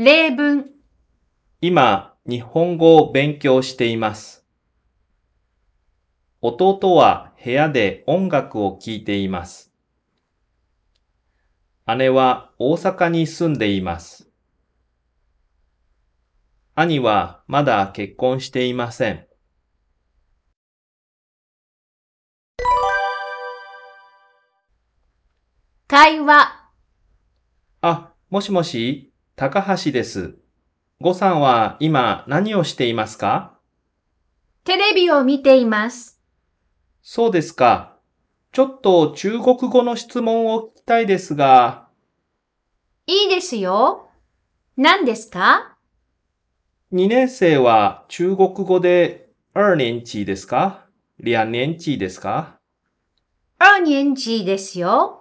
例文、今、日本語を勉強しています。弟は部屋で音楽を聴いています。姉は大阪に住んでいます。兄はまだ結婚していません。会話、あ、もしもし、高橋です。ごさんは今何をしていますか？テレビを見ています。そうですか。ちょっと中国語の質問を聞きたいですが、いいですよ。何ですか？2年生は中国語で二年級ですか？两年級ですか？二年级ですよ。